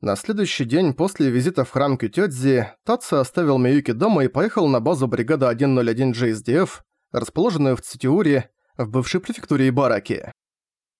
На следующий день после визита в храм Кютёдзи Татсу оставил Миюки дома и поехал на базу бригады 101 JSDF, расположенную в Цитиуре, в бывшей префектуре Ибараки.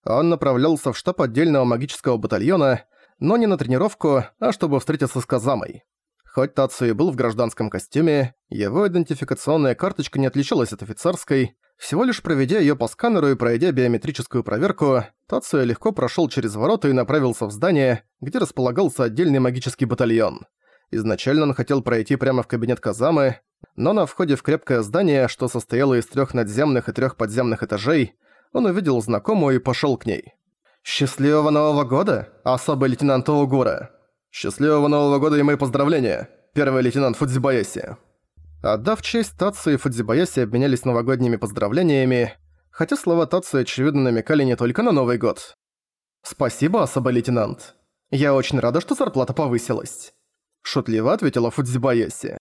Он направлялся в штаб отдельного магического батальона, но не на тренировку, а чтобы встретиться с Казамой. Хоть Татсу и был в гражданском костюме, его идентификационная карточка не отличалась от офицерской, всего лишь проведя её по сканеру и пройдя биометрическую проверку, Тацуя легко прошёл через ворота и направился в здание, где располагался отдельный магический батальон. Изначально он хотел пройти прямо в кабинет Казамы, но на входе в крепкое здание, что состояло из трёх надземных и трёх подземных этажей, он увидел знакомую и пошёл к ней. «Счастливого Нового года, особый лейтенант Оугура!» «Счастливого Нового года и мои поздравления, первый лейтенант Фудзибаеси!» Отдав честь, Татсу и Фудзибаяси обменялись новогодними поздравлениями, хотя слова Татсу очевидно намекали не только на Новый год. «Спасибо, особый лейтенант. Я очень рада, что зарплата повысилась», – шутливо ответила Фудзибаяси.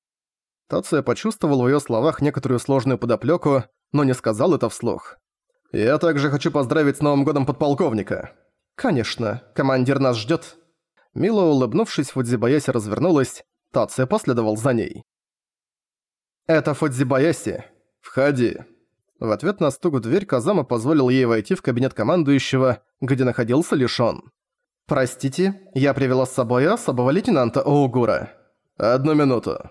Тацуя почувствовал в её словах некоторую сложную подоплёку, но не сказал это вслух. «Я также хочу поздравить с Новым годом подполковника». «Конечно, командир нас ждёт». Мило улыбнувшись, Фудзибаяси развернулась, Тацуя последовал за ней. «Это Фудзибаяси. Входи». В ответ на стук в дверь Казама позволил ей войти в кабинет командующего, где находился лишь он. «Простите, я привела с собой особого лейтенанта Оугура. Одну минуту».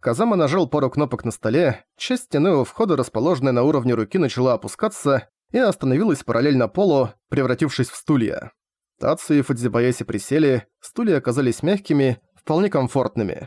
Казама нажал пару кнопок на столе, часть стены у входа, расположенная на уровне руки, начала опускаться и остановилась параллельно полу, превратившись в стулья. Тацу и Фудзибаяси присели, стулья оказались мягкими, вполне комфортными.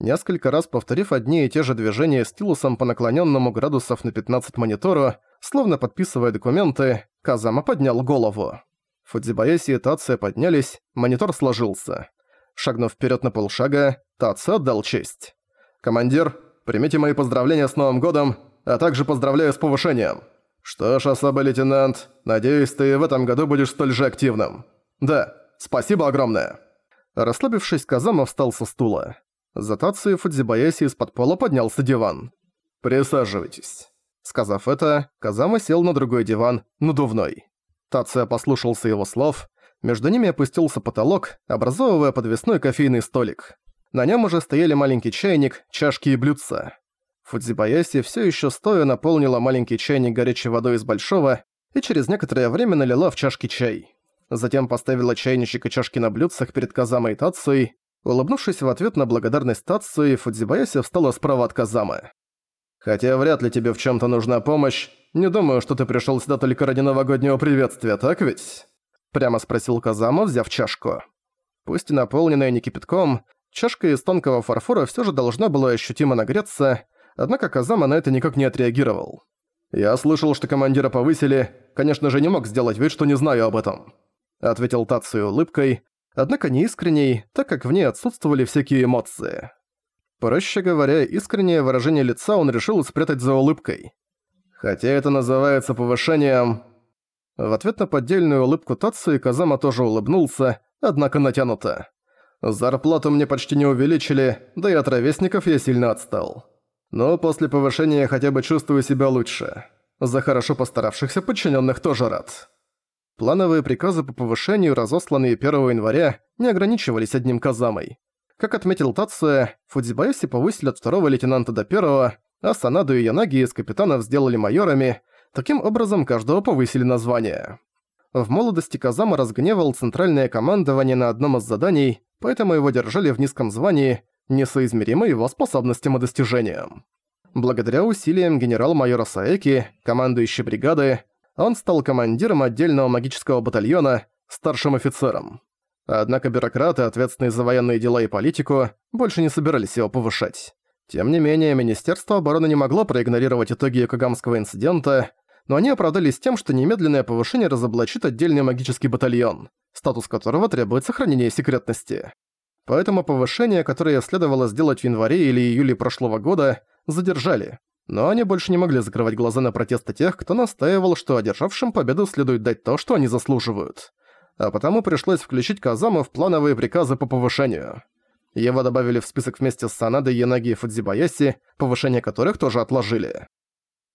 Несколько раз повторив одни и те же движения стилусом по наклоненному градусов на 15 монитору, словно подписывая документы, Казама поднял голову. Фудзибаяси и Тация поднялись, монитор сложился. Шагнув вперед на полшага, Тация отдал честь. «Командир, примите мои поздравления с Новым годом, а также поздравляю с повышением. Что ж, особый лейтенант, надеюсь, ты в этом году будешь столь же активным. Да, спасибо огромное». Расслабившись, Казама встал со стула. За Тацию Фудзибаяси из-под пола поднялся диван. «Присаживайтесь». Сказав это, Казама сел на другой диван, надувной. Тация послушался его слов. Между ними опустился потолок, образовывая подвесной кофейный столик. На нем уже стояли маленький чайник, чашки и блюдца. Фудзибаяси все еще стоя наполнила маленький чайник горячей водой из большого и через некоторое время налила в чашки чай. Затем поставила чайничек и чашки на блюдцах перед Казамой и Тацией, Улыбнувшись в ответ на благодарность Тацуи, Фудзибаяси встала справа от Казамы. «Хотя вряд ли тебе в чем то нужна помощь, не думаю, что ты пришел сюда только ради новогоднего приветствия, так ведь?» Прямо спросил Казама, взяв чашку. Пусть и наполненная не кипятком, чашка из тонкого фарфора все же должна была ощутимо нагреться, однако Казама на это никак не отреагировал. «Я слышал, что командира повысили, конечно же не мог сделать вид, что не знаю об этом», ответил Тацуи улыбкой, однако не искренней, так как в ней отсутствовали всякие эмоции. Проще говоря, искреннее выражение лица он решил спрятать за улыбкой. Хотя это называется повышением... В ответ на поддельную улыбку Татсу и Казама тоже улыбнулся, однако натянуто. Зарплату мне почти не увеличили, да и от ровесников я сильно отстал. Но после повышения я хотя бы чувствую себя лучше. За хорошо постаравшихся подчиненных тоже рад. Плановые приказы по повышению, разосланные 1 января, не ограничивались одним Казамой. Как отметил Тацуя, Фудзибаеси повысили от второго лейтенанта до первого, а Санаду и Янаги из капитанов сделали майорами, таким образом каждого повысили на звание. В молодости Казама разгневал центральное командование на одном из заданий, поэтому его держали в низком звании, несоизмеримо его способностям и достижениям. Благодаря усилиям генерал-майора Саэки, командующей бригады, он стал командиром отдельного магического батальона, старшим офицером. Однако бюрократы, ответственные за военные дела и политику, больше не собирались его повышать. Тем не менее, Министерство обороны не могло проигнорировать итоги Йокогамского инцидента, но они оправдались тем, что немедленное повышение разоблачит отдельный магический батальон, статус которого требует сохранения секретности. Поэтому повышение, которое следовало сделать в январе или июле прошлого года, задержали, но они больше не могли закрывать глаза на протесты тех, кто настаивал, что одержавшим победу следует дать то, что они заслуживают. А потому пришлось включить Казаму в плановые приказы по повышению. Его добавили в список вместе с Санадой, Янаги и Фудзибаяси, повышение которых тоже отложили.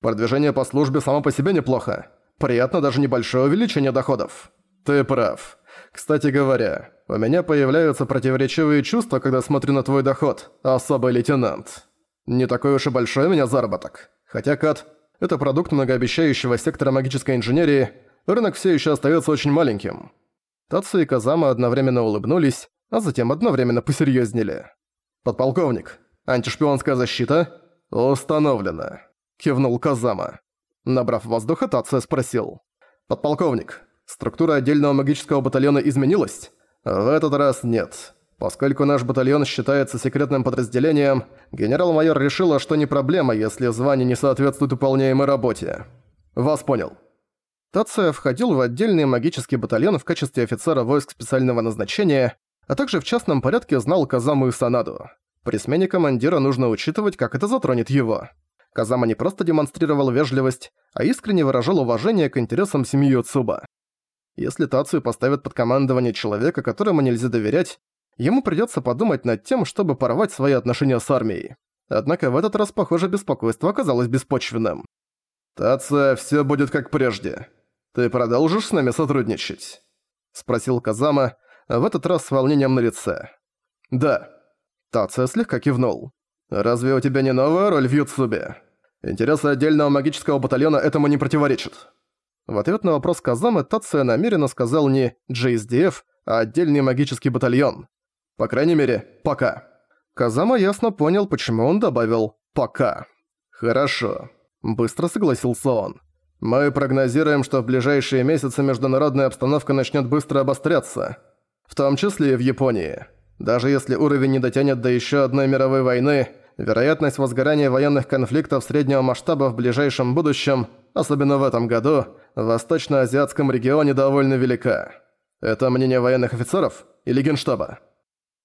Продвижение по службе само по себе неплохо. Приятно даже небольшое увеличение доходов. Ты прав. Кстати говоря, у меня появляются противоречивые чувства, когда смотрю на твой доход, особый лейтенант. Не такой уж и большой у меня заработок. Хотя, Кат, это продукт многообещающего сектора магической инженерии, рынок все еще остается очень маленьким. Тацу и Казама одновременно улыбнулись, а затем одновременно посерьезнели. «Подполковник, антишпионская защита установлена», — кивнул Казама. Набрав воздуха, Тация спросил. «Подполковник, структура отдельного магического батальона изменилась?» «В этот раз нет. Поскольку наш батальон считается секретным подразделением, генерал-майор решила, что не проблема, если звание не соответствует выполняемой работе. Вас понял». Тация входил в отдельный магический батальон в качестве офицера войск специального назначения, а также в частном порядке знал Казаму и Санаду. При смене командира нужно учитывать, как это затронет его. Казама не просто демонстрировал вежливость, а искренне выражал уважение к интересам семьи Юцуба. Если Тацию поставят под командование человека, которому нельзя доверять, ему придётся подумать над тем, чтобы порвать свои отношения с армией. Однако в этот раз, похоже, беспокойство оказалось беспочвенным. «Тация, всё будет как прежде. Ты продолжишь с нами сотрудничать?» — спросил Казама, в этот раз с волнением на лице. «Да». Тация слегка кивнул. «Разве у тебя не новая роль в Ютсубе? Интересы отдельного магического батальона этому не противоречат». В ответ на вопрос Казамы Тация намеренно сказал не JSDF, а отдельный магический батальон. По крайней мере, пока. Казама ясно понял, почему он добавил «пока». «Хорошо», – быстро согласился он. «Мы прогнозируем, что в ближайшие месяцы международная обстановка начнет быстро обостряться, в том числе и в Японии. Даже если уровень не дотянет до еще одной мировой войны, вероятность возгорания военных конфликтов среднего масштаба в ближайшем будущем, особенно в этом году, в восточно-азиатском регионе довольно велика. Это мнение военных офицеров или генштаба?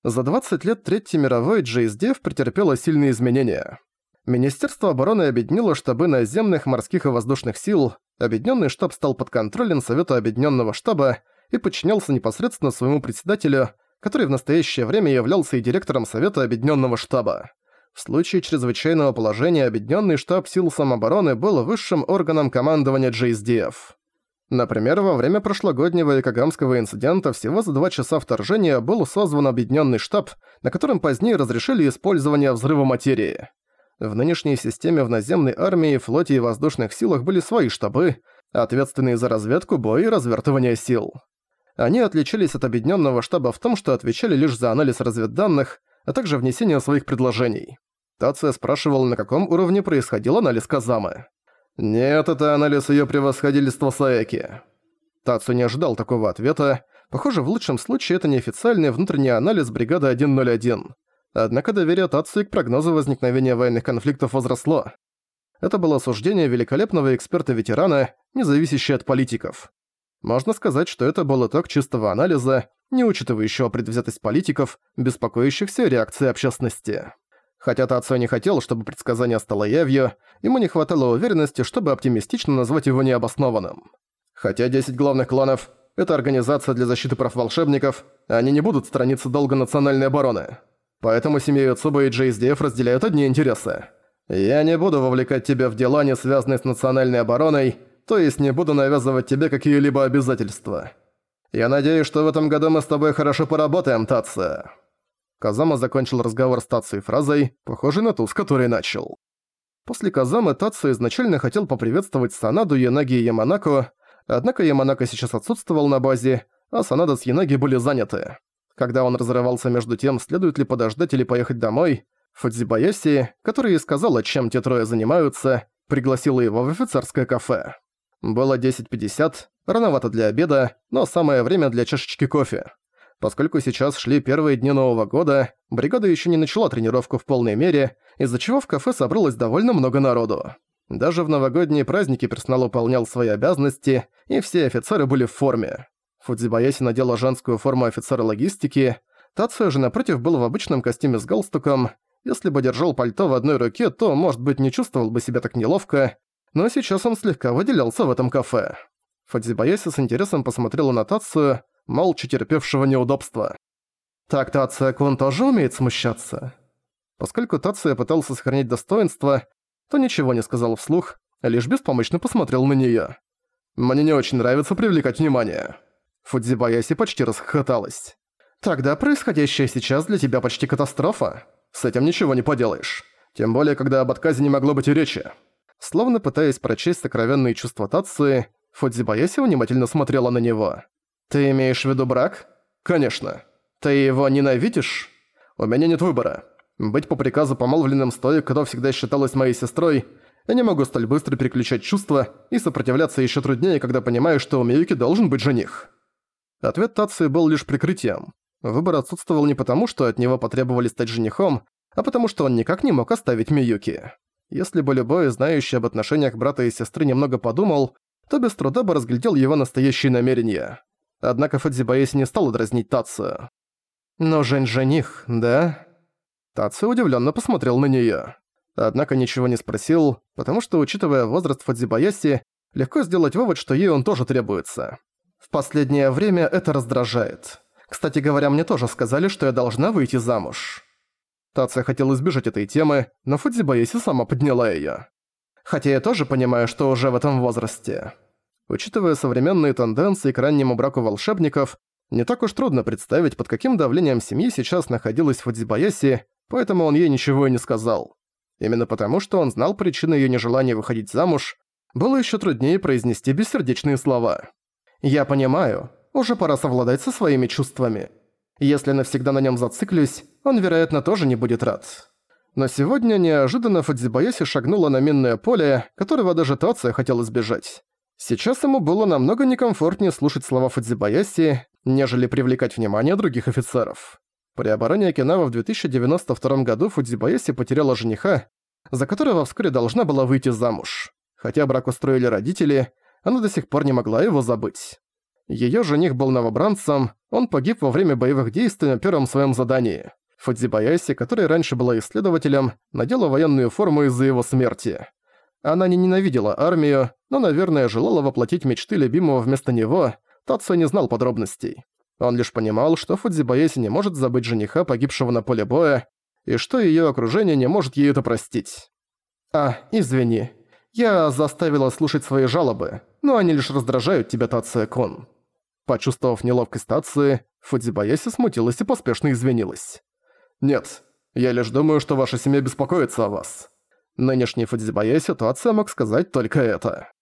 За 20 лет Третьей мировой JSDF претерпело сильные изменения. Министерство обороны объединило штабы наземных, морских и воздушных сил, Объединенный штаб стал подконтролен Совету Объединенного штаба и подчинялся непосредственно своему председателю, который в настоящее время являлся и директором Совета Объединенного штаба. В случае чрезвычайного положения Объединенный штаб сил самообороны был высшим органом командования JSDF. Например, во время прошлогоднего Икагамского инцидента всего за два часа вторжения был созван Объединенный штаб, на котором позднее разрешили использование взрыва материи. В нынешней системе в наземной армии, флоте и воздушных силах были свои штабы, ответственные за разведку, бой и развертывание сил. Они отличались от объединенного штаба в том, что отвечали лишь за анализ разведданных, а также внесение своих предложений. Тация спрашивал, на каком уровне происходил анализ Казамы. «Нет, это анализ её превосходительства Саэки». Тацу не ожидал такого ответа. Похоже, в лучшем случае это неофициальный внутренний анализ бригады 101. Однако доверие Тацу к прогнозу возникновения военных конфликтов возросло. Это было суждение великолепного эксперта-ветерана, не зависящее от политиков. Можно сказать, что это был итог чистого анализа, не учитывающего предвзятость политиков, беспокоящихся реакцией общественности. Хотя Тацо не хотел, чтобы предсказание стало явью, ему не хватало уверенности, чтобы оптимистично назвать его необоснованным. Хотя 10 главных кланов – это организация для защиты прав волшебников, они не будут страницы долга национальной обороны. Поэтому семья Юцуба и JSDF разделяют одни интересы. Я не буду вовлекать тебя в дела, не связанные с национальной обороной, то есть не буду навязывать тебе какие-либо обязательства. Я надеюсь, что в этом году мы с тобой хорошо поработаем, Тация». Казама закончил разговор с Тацией фразой, похожей на ту, с которой начал. После Казамы Тация изначально хотел поприветствовать Санаду, Янаги и Яманако, однако Яманако сейчас отсутствовал на базе, а Санада с Янаги были заняты. Когда он разрывался между тем, следует ли подождать или поехать домой, Фудзибаяси, который и сказала, чем те трое занимаются, пригласила его в офицерское кафе. Было 10.50, рановато для обеда, но самое время для чашечки кофе. Поскольку сейчас шли первые дни Нового года, бригада еще не начала тренировку в полной мере, из-за чего в кафе собралось довольно много народу. Даже в новогодние праздники персонал выполнял свои обязанности, и все офицеры были в форме. Фудзибаяси надела женскую форму офицера логистики, Тацио же напротив был в обычном костюме с галстуком. Если бы держал пальто в одной руке, то, может быть, не чувствовал бы себя так неловко, но сейчас он слегка выделялся в этом кафе. Фадзибаяси с интересом посмотрела на Тацию, молча терпевшего неудобства. «Так Тация-кун тоже умеет смущаться?» Поскольку Тация пытался сохранить достоинство, то ничего не сказал вслух, лишь беспомощно посмотрел на неё. «Мне не очень нравится привлекать внимание». Фудзибаяси почти расхохоталась. «Тогда происходящее сейчас для тебя почти катастрофа. С этим ничего не поделаешь. Тем более, когда об отказе не могло быть и речи». Словно пытаясь прочесть сокровенные чувства Тации, Фудзибаяси внимательно смотрела на него. «Ты имеешь в виду брак?» «Конечно. Ты его ненавидишь?» «У меня нет выбора. Быть по приказу помолвленным с той, кто всегда считалась моей сестрой, я не могу столь быстро переключать чувства и сопротивляться еще труднее, когда понимаю, что у Миюки должен быть жених». Ответ Тации был лишь прикрытием. Выбор отсутствовал не потому, что от него потребовали стать женихом, а потому что он никак не мог оставить Миюки. Если бы любой, знающий об отношениях брата и сестры, немного подумал, то без труда бы разглядел его настоящие намерения. Однако Фудзибаеси не стал дразнить. «Но Жень-жених, да?» Тацию удивленно посмотрел на нее. Однако ничего не спросил, потому что, учитывая возраст Фудзибаяси, легко сделать вывод, что ей он тоже требуется. В последнее время это раздражает. Кстати говоря, мне тоже сказали, что я должна выйти замуж. Тация хотел избежать этой темы, но Фудзибаяси сама подняла её. Хотя я тоже понимаю, что уже в этом возрасте. Учитывая современные тенденции к раннему браку волшебников, не так уж трудно представить, под каким давлением семьи сейчас находилась Фудзибаяси, поэтому он ей ничего и не сказал. Именно потому, что он знал причину её нежелания выходить замуж, было ещё труднее произнести бессердечные слова. «Я понимаю, уже пора совладать со своими чувствами. Если навсегда на нем зациклюсь, он, вероятно, тоже не будет рад. Но сегодня неожиданно Фудзибаяси шагнула на минное поле, которого даже Тация хотел избежать. Сейчас ему было намного некомфортнее слушать слова Фудзибаяси, нежели привлекать внимание других офицеров. При обороне Окинава в 2092 году Фудзибаяси потеряла жениха, за которого вскоре должна была выйти замуж. Хотя брак устроили родители, она до сих пор не могла его забыть. Её жених был новобранцем, он погиб во время боевых действий на первом своем задании. Фудзибаяси, которая раньше была исследователем, надела военную форму из-за его смерти. Она не ненавидела армию, но, наверное, желала воплотить мечты любимого вместо него, Тацу не знал подробностей. Он лишь понимал, что Фудзибаяси не может забыть жениха, погибшего на поле боя, и что её окружение не может ей это простить. «А, извини. Я заставила слушать свои жалобы, но они лишь раздражают тебя, Тация-кун». Почувствовав неловкость Тации, Фудзибаяси смутилась и поспешно извинилась. «Нет, я лишь думаю, что ваша семья беспокоится о вас». Нынешний Фудзибаяси Тация мог сказать только это.